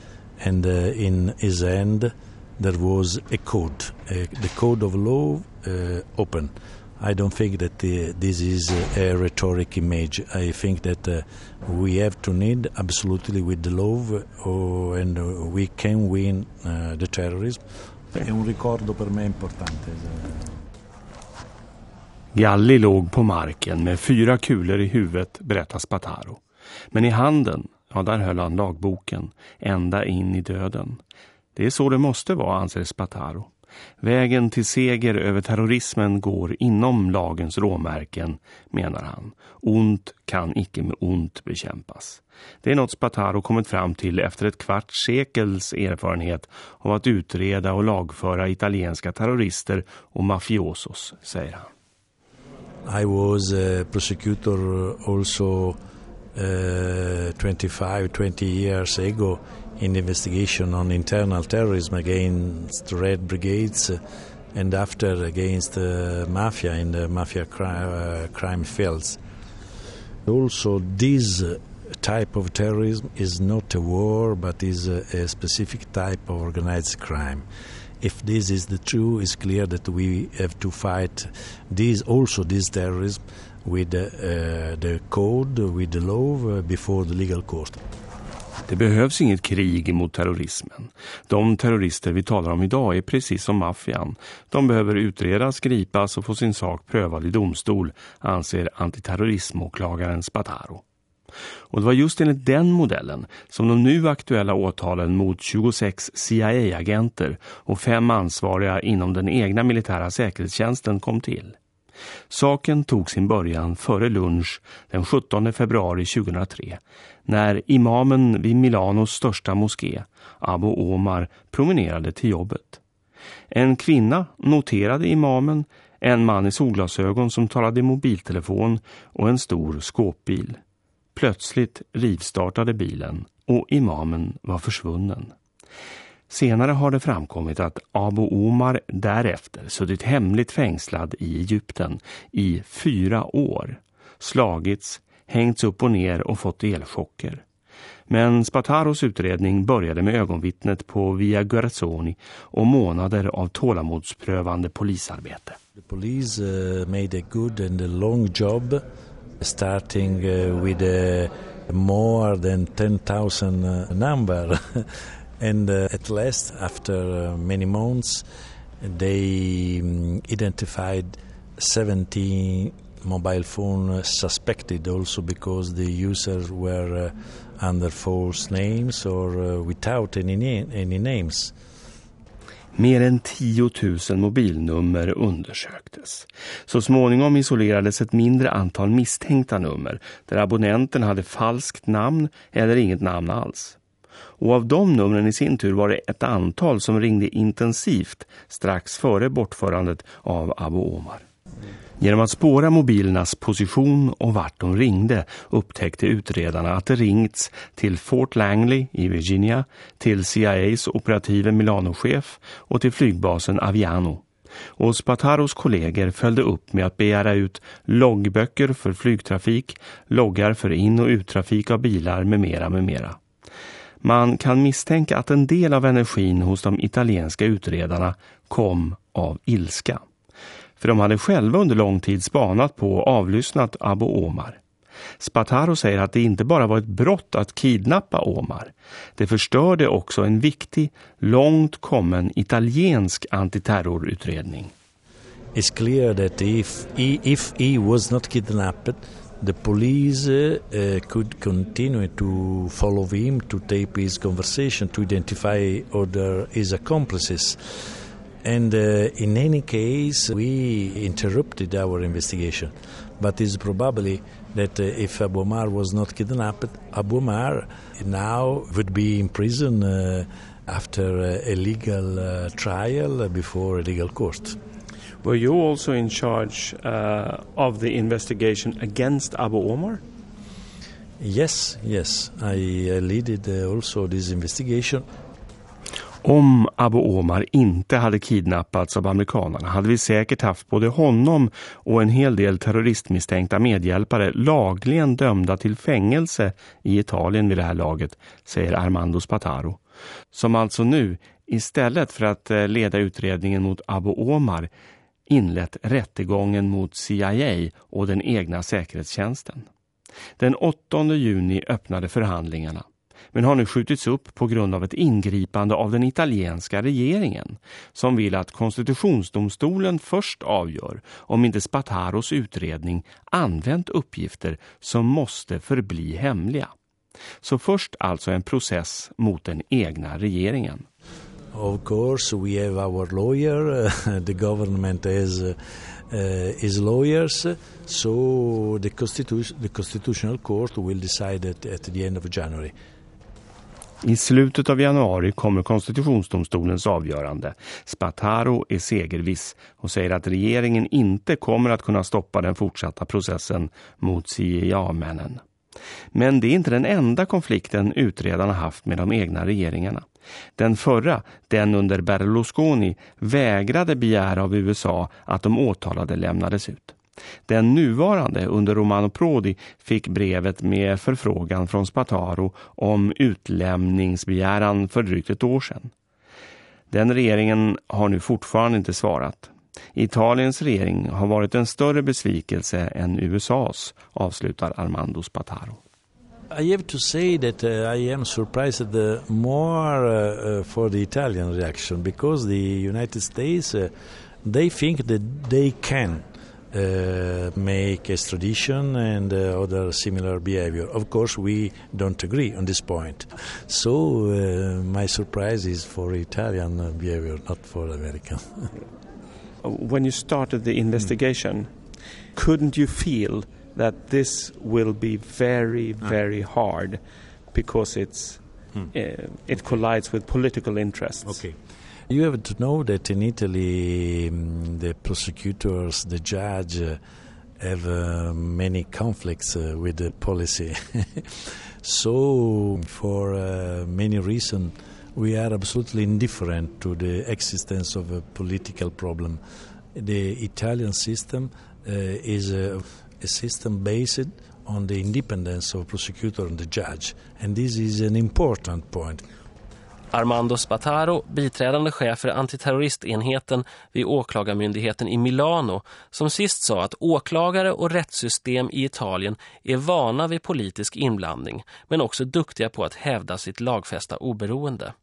and uh, in his hand there was a code, a, the code of law uh, open. I don't think that the, this is a rhetoric image. I think that uh, we have to need absolutely with the law uh, and uh, we can win uh, the terrorism. È un ricordo per me importante. Galli låg på marken med fyra kulor i huvudet, berättar Spataro. Men i handen, ja där höll han lagboken, ända in i döden. Det är så det måste vara, anser Spataro. Vägen till seger över terrorismen går inom lagens råmärken, menar han. Ont kan icke med ont bekämpas. Det är något Spataro kommit fram till efter ett kvarts sekels erfarenhet av att utreda och lagföra italienska terrorister och mafiosos, säger han. I was a prosecutor also uh, 25, 20 years ago in investigation on internal terrorism against Red Brigades uh, and after against uh, mafia in the mafia cri- uh, crime fields. Also, this type of terrorism is not a war but is a, a specific type of organized crime if this is the true, it's clear that we have to fight this also this terrorism with uh, the code, with the law, uh, before the legal court. Det behövs inget krig mot terrorismen. De terrorister vi talar om idag är precis som maffian. De behöver utredas, gripas och få sin sak prövad i domstol, anser antiterrorismåklagaren Spataro. Och det var just enligt den modellen som de nu aktuella åtalen mot 26 CIA-agenter och fem ansvariga inom den egna militära säkerhetstjänsten kom till. Saken tog sin början före lunch den 17 februari 2003 när imamen vid Milanos största moské, Abu Omar, promenerade till jobbet. En kvinna noterade imamen, en man i solglasögon som talade i mobiltelefon och en stor skåpbil. Plötsligt rivstartade bilen och imamen var försvunnen. Senare har det framkommit att Abu Omar därefter suttit hemligt fängslad i Egypten i fyra år, slagits, hängts upp och ner och fått elchocker. Men Spataros utredning började med ögonvittnet på Via Guerzoni och månader av tålamodsprövande polisarbete. The police uh, made a good and a long job starting uh, with a more than 10,000 uh, number. and uh, at last, after uh, many months, they um, identified 17 mobile phone suspected also because the users were uh, under false names or uh, without any, na any names. Mer än 10 000 mobilnummer undersöktes. Så småningom isolerades ett mindre antal misstänkta nummer där abonnenten hade falskt namn eller inget namn alls. Och av de numren i sin tur var det ett antal som ringde intensivt strax före bortförandet av Abu Omar. Genom att spåra mobilernas position och vart de ringde upptäckte utredarna att det ringts till Fort Langley i Virginia, till CIAs operative Milano-chef och till flygbasen Aviano. Och Spataros kollegor följde upp med att begära ut loggböcker för flygtrafik, loggar för in- och uttrafik av bilar med mera med mera. Man kan misstänka att en del av energin hos de italienska utredarna kom av ilska. För de hade själva under lång tid spanat på och avlyssnat Abu Omar. Spataro säger att det inte bara var ett brott att kidnappa Omar. Det förstörde också en viktig, långt kommen italiensk antiterrorutredning. It's clear that if he, if he was not kidnapped, the police uh, could continue to follow him, to tape his conversation, to identify other his accomplices. And uh, in any case, we interrupted our investigation. But it's probably that uh, if Abu Omar was not kidnapped, Abu Omar now would be in prison uh, after a legal uh, trial before a legal court. Were you also in charge uh, of the investigation against Abu Omar? Yes, yes. I, I led also this investigation. Om Abu Omar inte hade kidnappats av amerikanerna hade vi säkert haft både honom och en hel del terroristmisstänkta medhjälpare lagligen dömda till fängelse i Italien vid det här laget, säger Armando Spataro. Som alltså nu, istället för att eh, leda utredningen mot Abu Omar, inlett rättegången mot CIA och den egna säkerhetstjänsten. Den 8 juni öppnade förhandlingarna men har nu skjutits upp på grund av ett ingripande av den italienska regeringen som vill att konstitutionsdomstolen först avgör om inte Spataros utredning använt uppgifter som måste förbli hemliga. Så först alltså en process mot den egna regeringen. Of course, we have our lawyer. The government has uh, his lawyers. So the, constitu the constitutional court will decide at, at the end of January. I slutet av januari kommer konstitutionsdomstolens avgörande. Spataro är segerviss och säger att regeringen inte kommer att kunna stoppa den fortsatta processen mot CIA-männen. Men det är inte den enda konflikten utredarna haft med de egna regeringarna. Den förra, den under Berlusconi, vägrade begära av USA att de åtalade lämnades ut. Den nuvarande under Romano Prodi fick brevet med förfrågan från Spataro om utlämningsbegäran för drygt ett år sedan. Den regeringen har nu fortfarande inte svarat. Italiens regering har varit en större besvikelse än USAs, avslutar Armando Spataro. I have to say that uh, I am surprised more uh, uh for the Italian reaction because the United States uh, they think that they can uh, make extradition and other similar behavior. Of course, we don't agree on this point. So my surprise is for Italian behavior, not for American. when you started the investigation, couldn't you feel that this will be very, ah. very hard because it's mm. it collides with political interests? Okay. You have to know that in Italy, um, the prosecutors, the judge, uh, have uh, many conflicts uh, with the policy. so, for uh, many reasons, we are absolutely indifferent to the existence of a political problem. The Italian system uh, is a, a system based on the independence of prosecutor and the judge, and this is an important point. Armando Spataro, biträdande chef för antiterroristenheten vid åklagarmyndigheten i Milano, som sist sa att åklagare och rättssystem i Italien är vana vid politisk inblandning men också duktiga på att hävda sitt lagfästa oberoende.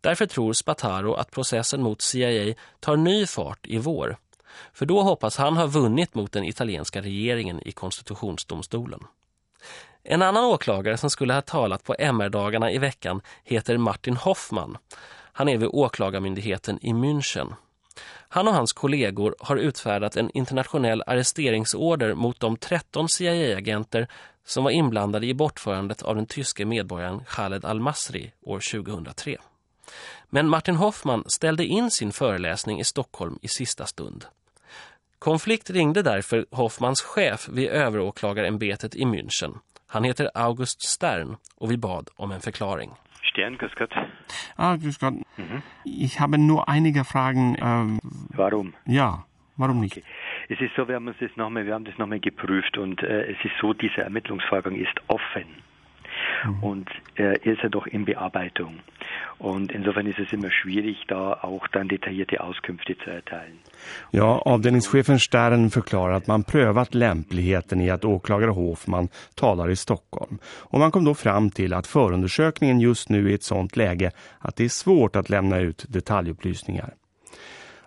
Därför tror Spataro att processen mot CIA tar ny fart i vår. För då hoppas han ha vunnit mot den italienska regeringen i konstitutionsdomstolen. En annan åklagare som skulle ha talat på MR-dagarna i veckan heter Martin Hoffman. Han är vid åklagarmyndigheten i München. Han och hans kollegor har utfärdat en internationell arresteringsorder mot de 13 CIA-agenter som var inblandade i bortförandet av den tyske medborgaren Khaled al-Masri år 2003. Men Martin Hoffman ställde in sin föreläsning i Stockholm i sista stund. Konflikt ringde därför Hoffmans chef vid överåklagarämbetet i München. Han heter August Stern och vi bad om en förklaring. Stern, grüß Gott. Ah, grüß Gott. Mhm. Ich habe nur einige Fragen. Äh, warum? Ja, warum nicht? Okay. Es ist so, wir haben uns das nochmal, wir haben das nochmal geprüft und äh, es ist so, dieser Ermittlungsvorgang ist offen. Mhm. Und äh, ist ja doch in Bearbeitung. Und insofern ist es immer schwierig, da auch dann detaillierte Auskünfte zu erteilen. Ja, avdelningschefen Stern förklarar att man prövat lämpligheten i att åklagare Hofman talar i Stockholm. Och man kom då fram till att förundersökningen just nu är ett sådant läge att det är svårt att lämna ut detaljupplysningar.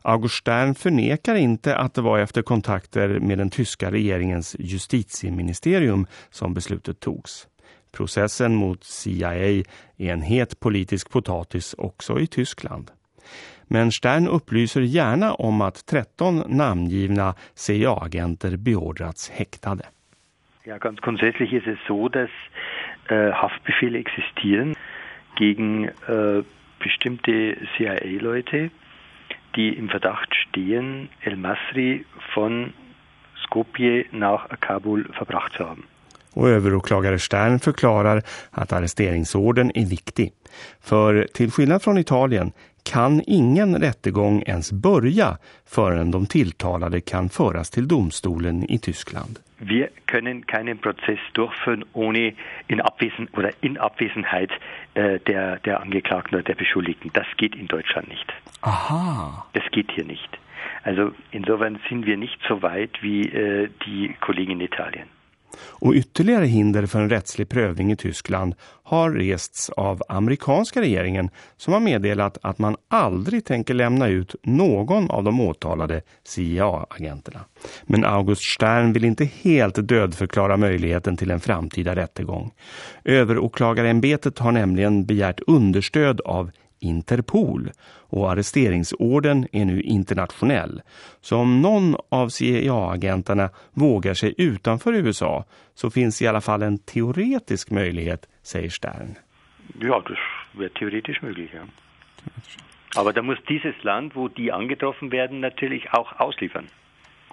August Stern förnekar inte att det var efter kontakter med den tyska regeringens justitieministerium som beslutet togs. Processen mot CIA är en het politisk potatis också i Tyskland. Men Stern upplyser gärna om att 13 namngivna CIA-agenter beordrats häktade. Ja, ganz grundsätzlich ist es so, dass äh, Haftbefehle existieren gegen äh, bestimmte CIA-Leute, die im Verdacht stehen, El Masri von Skopje nach Kabul verbracht zu haben och överåklagare Stern förklarar att arresteringsorden är viktig. För till skillnad från Italien kan ingen rättegång ens börja förrän de tilltalade kan föras till domstolen i Tyskland. Wir können keinen Prozess durchführen ohne in Abwesen oder in Abwesenheit äh, der der Angeklagten oder der Beschuldigten. Das geht in Deutschland nicht. Aha. Das geht hier nicht. Also insofern sind wir nicht so weit wie äh, die Kollegen in Italien. Och ytterligare hinder för en rättslig prövning i Tyskland har rests av amerikanska regeringen som har meddelat att man aldrig tänker lämna ut någon av de åtalade CIA-agenterna. Men August Stern vill inte helt dödförklara möjligheten till en framtida rättegång. Överåklagarämbetet har nämligen begärt understöd av Interpol och arresteringsorden är nu internationell. Så om någon av CIA-agenterna vågar sig utanför USA så finns i alla fall en teoretisk möjlighet, säger Stern. Ja, das wäre theoretisch möglich, ja. Aber da muss dieses Land, wo die angetroffen werden, natürlich auch ausliefern.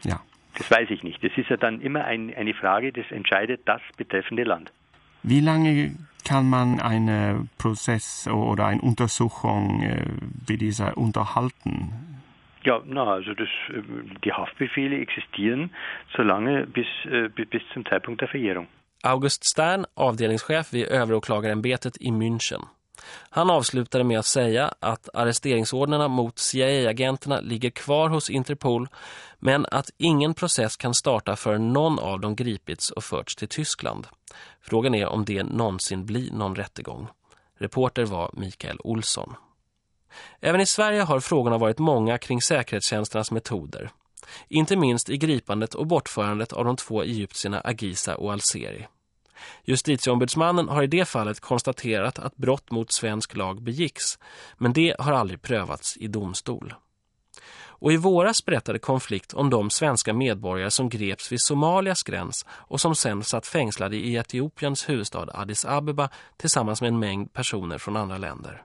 Ja. Das weiß ich nicht. Das ist ja dann immer ein, eine Frage, das entscheidet das betreffende Land. Wie lange kann man eine Prozess oder eine Untersuchung äh, wie dieser unterhalten? Ja, na, also das, äh, die Haftbefehle existieren solange bis, äh, bis zum Zeitpunkt der Verjährung. August Stern, avdelningschef vid överåklagarämbetet i München. Han avslutade med att säga att arresteringsordnerna mot CIA-agenterna ligger kvar hos Interpol men att ingen process kan starta för någon av dem gripits och förts till Tyskland. Frågan är om det någonsin blir någon rättegång. Reporter var Mikael Olsson. Även i Sverige har frågorna varit många kring säkerhetstjänsternas metoder. Inte minst i gripandet och bortförandet av de två egyptierna Agisa och Alseri. Justitieombudsmannen har i det fallet konstaterat att brott mot svensk lag begicks, men det har aldrig prövats i domstol. Och i våras berättade konflikt om de svenska medborgare som greps vid Somalias gräns och som sen satt fängslade i Etiopiens huvudstad Addis Abeba tillsammans med en mängd personer från andra länder.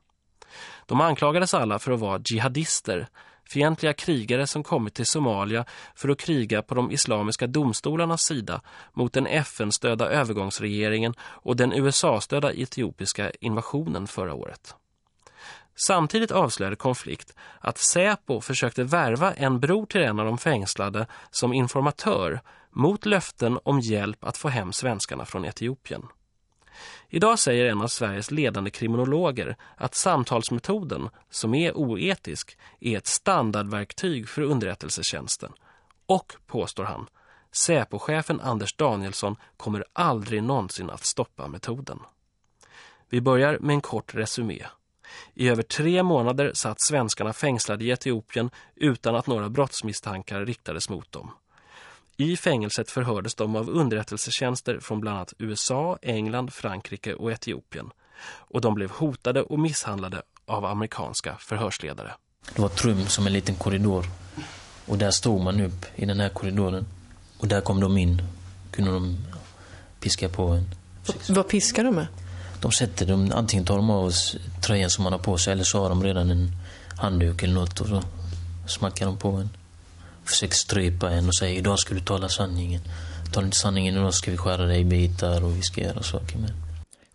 De anklagades alla för att vara jihadister, fientliga krigare som kommit till Somalia för att kriga på de islamiska domstolarnas sida mot den FN-stödda övergångsregeringen och den USA-stödda etiopiska invasionen förra året. Samtidigt avslöjade konflikt att Säpo försökte värva en bror till en av de fängslade som informatör mot löften om hjälp att få hem svenskarna från Etiopien. Idag säger en av Sveriges ledande kriminologer att samtalsmetoden, som är oetisk, är ett standardverktyg för underrättelsetjänsten. Och, påstår han, Säpo-chefen Anders Danielsson kommer aldrig någonsin att stoppa metoden. Vi börjar med en kort resumé. I över tre månader satt svenskarna fängslade i Etiopien utan att några brottsmisstankar riktades mot dem. I fängelset förhördes de av underrättelsetjänster från bland annat USA, England, Frankrike och Etiopien. Och de blev hotade och misshandlade av amerikanska förhörsledare. Det var ett rum som en liten korridor. Och där stod man upp i den här korridoren. Och där kom de in. Kunde de piska på en. Vad piskar de med? De sätter dem, antingen tar de av oss tröjan som man har på sig eller så har de redan en handduk eller något och så smackar de på en försöker strypa en och säger idag ska du tala sanningen. Talar du inte sanningen idag ska vi skära dig i bitar och vi ska göra saker med.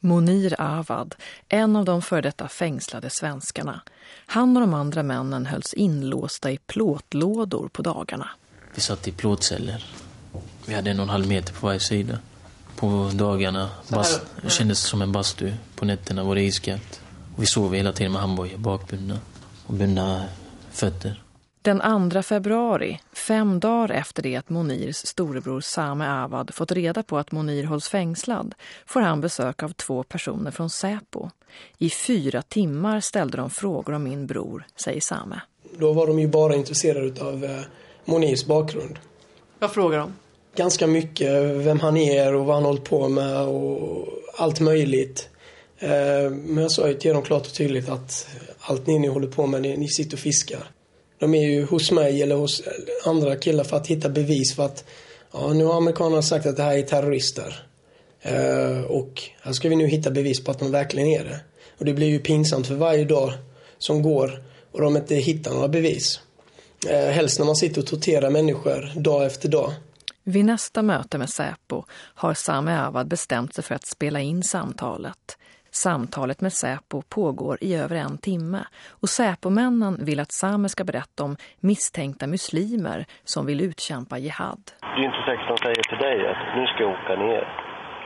Monir Avad, en av de för detta fängslade svenskarna. Han och de andra männen hölls inlåsta i plåtlådor på dagarna. Vi satt i plåtceller. Vi hade en och en halv meter på varje sida. På dagarna bast, kändes som en bastu. På nätterna var det iskallt. vi sov hela tiden med handbojor bakbundna och bundna fötter. Den 2 februari, fem dagar efter det att Monirs storebror Same Avad fått reda på att Monir hålls fängslad, får han besök av två personer från Säpo. I fyra timmar ställde de frågor om min bror, säger Same. Då var de ju bara intresserade av eh, Monirs bakgrund. Vad frågar de? Ganska mycket, vem han är och vad han hållit på med och allt möjligt. Eh, men jag sa ju till dem klart och tydligt att allt ni, nu håller på med, ni, sitter och fiskar. De är ju hos mig eller hos andra killar för att hitta bevis för att ja, nu har amerikanerna sagt att det här är terrorister. Eh, och här ska vi nu hitta bevis på att de verkligen är det. Och det blir ju pinsamt för varje dag som går och de inte hittar några bevis. Eh, helst när man sitter och torterar människor dag efter dag. Vid nästa möte med Säpo har Sami Avad bestämt sig för att spela in samtalet. Samtalet med Säpo pågår i över en timme och Säpomännen vill att Same ska berätta om misstänkta muslimer som vill utkämpa jihad. Det är inte säkert att säger till dig att nu ska jag åka ner.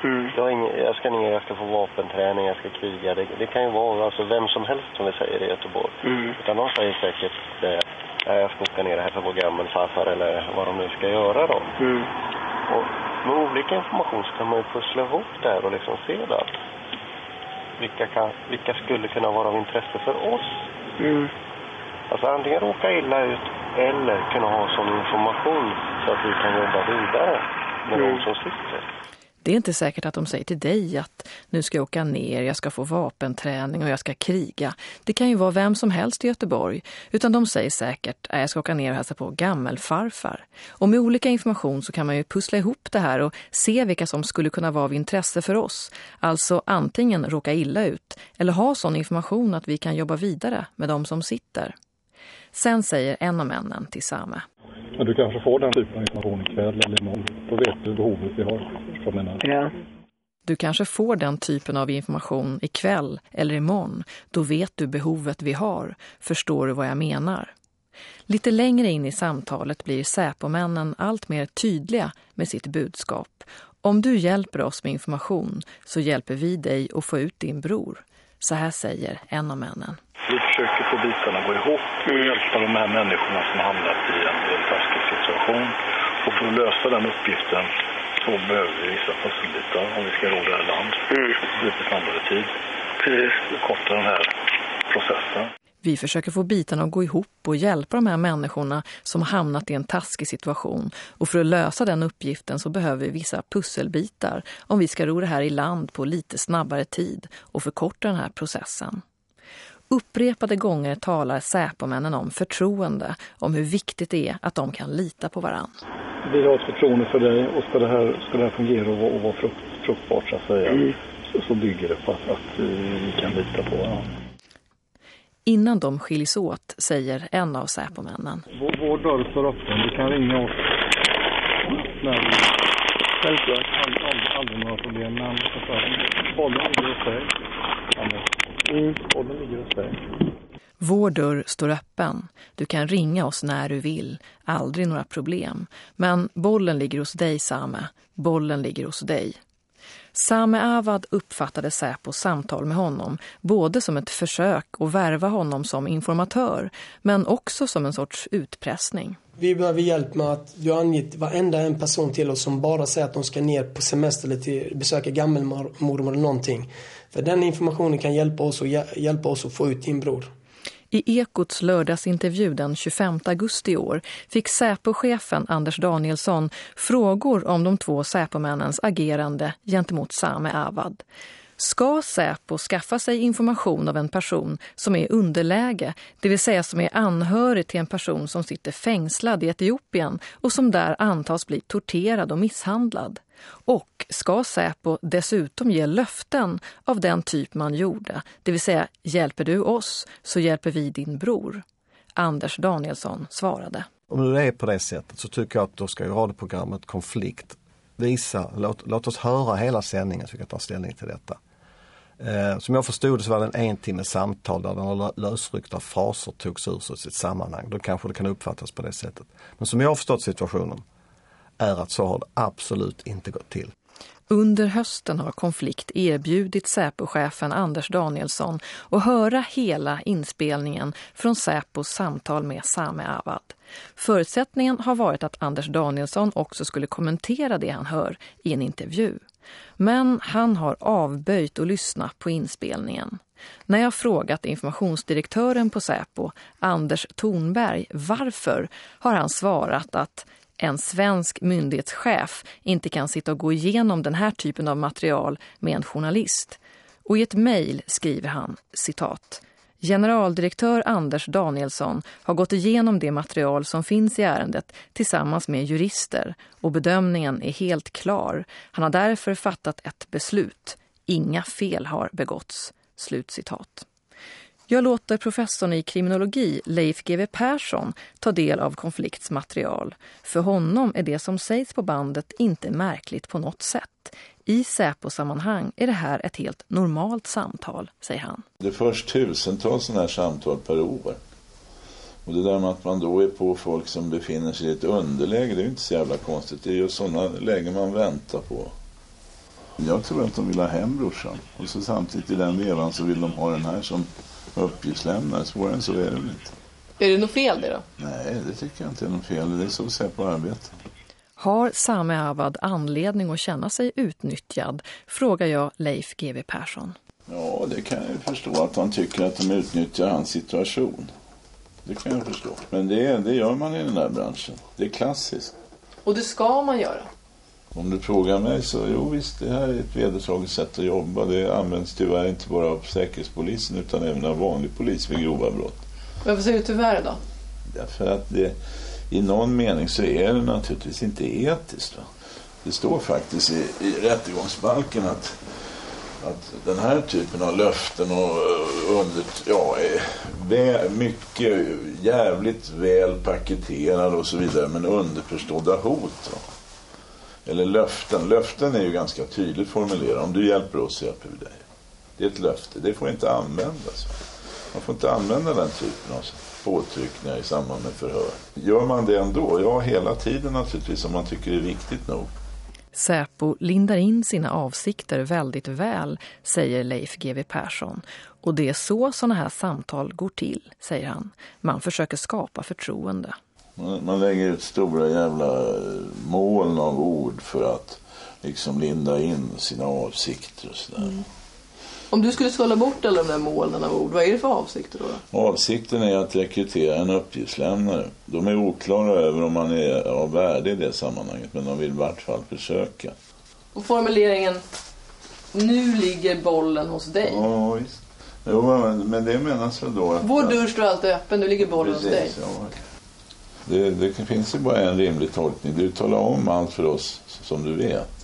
Mm. Jag, ingen, jag, ska ner, jag ska få vapenträning, jag ska kriga. Det, det kan ju vara alltså, vem som helst som vi säger i Göteborg. Mm. Utan de säger säkert det, jag ska åka ner här för vår gammelfarfar eller vad de nu ska göra då. Mm. Och med olika information så kan man ju pussla ihop det här och liksom se det vilka, kan, vilka skulle kunna vara av intresse för oss. Mm. Alltså antingen råka illa ut eller kunna ha sån information så att vi kan jobba vidare med mm. de som sitter. Det är inte säkert att de säger till dig att nu ska jag åka ner, jag ska få vapenträning och jag ska kriga. Det kan ju vara vem som helst i Göteborg. Utan de säger säkert att jag ska åka ner och hälsa på gammelfarfar. Och med olika information så kan man ju pussla ihop det här och se vilka som skulle kunna vara av intresse för oss. Alltså antingen råka illa ut eller ha sån information att vi kan jobba vidare med de som sitter. Sen säger en av männen till Same. Men du kanske får den typen av information ikväll eller imorgon. Då vet du behovet vi har. Ja. Du kanske får den typen av information ikväll eller imorgon. Då vet du behovet vi har. Förstår du vad jag menar? Lite längre in i samtalet blir Säpomännen allt mer tydliga med sitt budskap. Om du hjälper oss med information så hjälper vi dig att få ut din bror. Så här säger en av männen. Vi försöker få bitarna att gå ihop och hjälpa de här människorna som har hamnat i en, en taskig situation. Och för att lösa den uppgiften så behöver vi vissa pusselbitar om vi ska ro det här land mm. lite snabbare tid. Precis. Korta den här processen. Vi försöker få bitarna att gå ihop och hjälpa de här människorna som hamnat i en taskig situation. Och för att lösa den uppgiften så behöver vi vissa pusselbitar om vi ska ro det här i land på lite snabbare tid och förkorta den här processen. Upprepade gånger talar Säpomännen om förtroende, om hur viktigt det är att de kan lita på varann. Vi har ett förtroende för dig och ska det här, ska det här fungera och vara, och vara frukt, fruktbart så att säga, mm. så, så, bygger det på att, att eh, vi kan lita på varandra. Innan de skiljs åt säger en av Säpomännen. Vår, vår dörr står öppen, du kan ringa oss när vi... Självklart. Aldrig, aldrig, aldrig några problem, men bollen ligger hos dig. Mm. Bollen ligger hos dig. Vår dörr står öppen. Du kan ringa oss när du vill. Aldrig några problem. Men bollen ligger hos dig, Same. Bollen ligger hos dig. Same Avad uppfattade Säpos samtal med honom både som ett försök att värva honom som informatör men också som en sorts utpressning. Vi behöver hjälp med att du har angett varenda en person till oss som bara säger att de ska ner på semester eller till, besöka gammelmormor eller någonting. För den informationen kan hjälpa oss, och hjälpa oss att få ut din bror. I Ekots lördagsintervju den 25 augusti i år fick Säpo-chefen Anders Danielsson frågor om de två Säpomännens agerande gentemot Same Avad. Ska Säpo skaffa sig information av en person som är underläge, det vill säga som är anhörig till en person som sitter fängslad i Etiopien och som där antas bli torterad och misshandlad? Och ska Säpo dessutom ge löften av den typ man gjorde, det vill säga hjälper du oss så hjälper vi din bror? Anders Danielsson svarade. Om det är på det sättet så tycker jag att då ska radioprogrammet Konflikt visa, låt, låt oss höra hela sändningen så vi kan ta ställning till detta. Eh, som jag förstod det så var det en en timmes samtal där några lösryckta fraser togs ur sitt sammanhang. Då kanske det kan uppfattas på det sättet. Men som jag har förstått situationen är att så har det absolut inte gått till. Under hösten har konflikt erbjudit Säpo-chefen Anders Danielsson att höra hela inspelningen från Säpos samtal med Same Avad. Förutsättningen har varit att Anders Danielsson också skulle kommentera det han hör i en intervju. Men han har avböjt att lyssna på inspelningen. När jag frågat informationsdirektören på Säpo, Anders Thornberg, varför har han svarat att en svensk myndighetschef inte kan sitta och gå igenom den här typen av material med en journalist. Och i ett mejl skriver han, citat, Generaldirektör Anders Danielsson har gått igenom det material som finns i ärendet tillsammans med jurister och bedömningen är helt klar. Han har därför fattat ett beslut. Inga fel har begåtts. Slutcitat. Jag låter professorn i kriminologi Leif GW Persson ta del av konfliktsmaterial. För honom är det som sägs på bandet inte märkligt på något sätt. I Säpo-sammanhang är det här ett helt normalt samtal, säger han. Det förs tusentals sådana här samtal per år. Och det där med att man då är på folk som befinner sig i ett underläge, det är ju inte så jävla konstigt. Det är ju sådana lägen man väntar på. Jag tror att de vill ha hem brorsan. Och så samtidigt i den vevan så vill de ha den här som uppgiftslämnare. Svårare än så är det väl inte. Är det något fel det då? Nej, det tycker jag inte är något fel. Det är så på arbete. Har Same Avad anledning att känna sig utnyttjad? Frågar jag Leif GW Persson. Ja, det kan jag förstå att han tycker att de utnyttjar hans situation. Det kan jag förstå. Men det, det gör man i den där branschen. Det är klassiskt. Och det ska man göra? Om du frågar mig så jo visst, det här är ett vedertaget sätt att jobba. Det används tyvärr inte bara av Säkerhetspolisen utan även av vanlig polis vid grova brott. Varför säger du tyvärr då? Därför att det, i någon mening så är det naturligtvis inte etiskt. Va? Det står faktiskt i, i rättegångsbalken att, att den här typen av löften och under, ja, är väl, mycket jävligt väl paketerade och så vidare men underförstådda hot. Va? Eller löften. Löften är ju ganska tydligt formulerade. Om du hjälper oss så hjälper vi dig. Det är ett löfte. Det får inte användas. Man får inte använda den typen av saker påtryckningar i samband med förhör. Gör man det ändå? Ja, hela tiden naturligtvis om man tycker det är viktigt nog. Säpo lindar in sina avsikter väldigt väl, säger Leif GW Persson. Och det är så sådana här samtal går till, säger han. Man försöker skapa förtroende. Man, man lägger ut stora jävla moln av ord för att liksom linda in sina avsikter och sådär. Mm. Om du skulle sålla bort alla de där molnen av ord, vad är det för avsikter då? Avsikten är att rekrytera en uppgiftslämnare. De är oklara över om man är av värde i det sammanhanget, men de vill i vart fall försöka. Och formuleringen, nu ligger bollen hos dig. Ja, visst. Jo, men, det menas väl då att... Vår dörr står alltid öppen, nu ligger bollen Precis, hos dig. Ja. Det, det finns ju bara en rimlig tolkning. Du talar om allt för oss som du vet.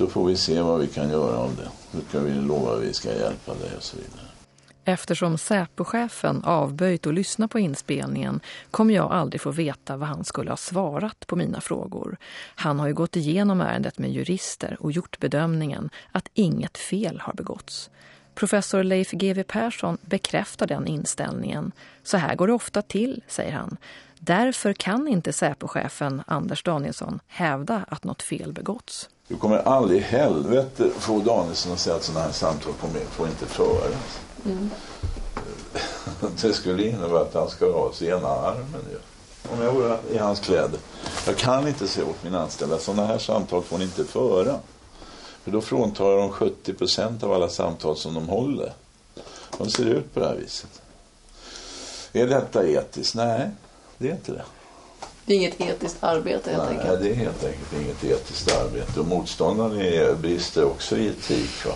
Så får vi se vad vi kan göra av det. Då kan vi lova att vi ska hjälpa dig och så vidare. Eftersom Säpochefen avböjt att lyssna på inspelningen kommer jag aldrig få veta vad han skulle ha svarat på mina frågor. Han har ju gått igenom ärendet med jurister och gjort bedömningen att inget fel har begåtts. Professor Leif GW Persson bekräftar den inställningen. Så här går det ofta till, säger han. Därför kan inte Säpo-chefen Anders Danielsson hävda att något fel begåtts. Du kommer aldrig i helvete få Danielsson att säga att sådana här samtal får inte föras. Mm. Det skulle innebära att han ska ha sig ena armen. Ju. Om jag vore i hans kläder. Jag kan inte säga åt mina anställda att sådana här samtal får ni inte föra. För då fråntar de 70 procent av alla samtal som de håller. De ser ut på det här viset. Är detta etiskt? Nej, det är inte det. Det är inget etiskt arbete helt Nej, enkelt. det är helt enkelt inget etiskt arbete. Och motståndaren är, brister också i etik. Va?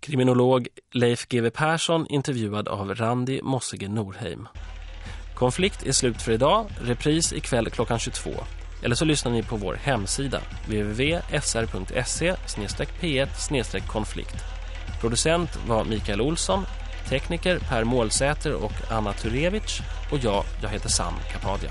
Kriminolog Leif GW Persson intervjuad av Randi Mossige Norheim. Konflikt är slut för idag, repris ikväll klockan 22. Eller så lyssnar ni på vår hemsida www.sr.se-p1-konflikt. Producent var Mikael Olsson, tekniker Per Målsäter och Anna Turevic och jag, jag heter Sam Kapadia.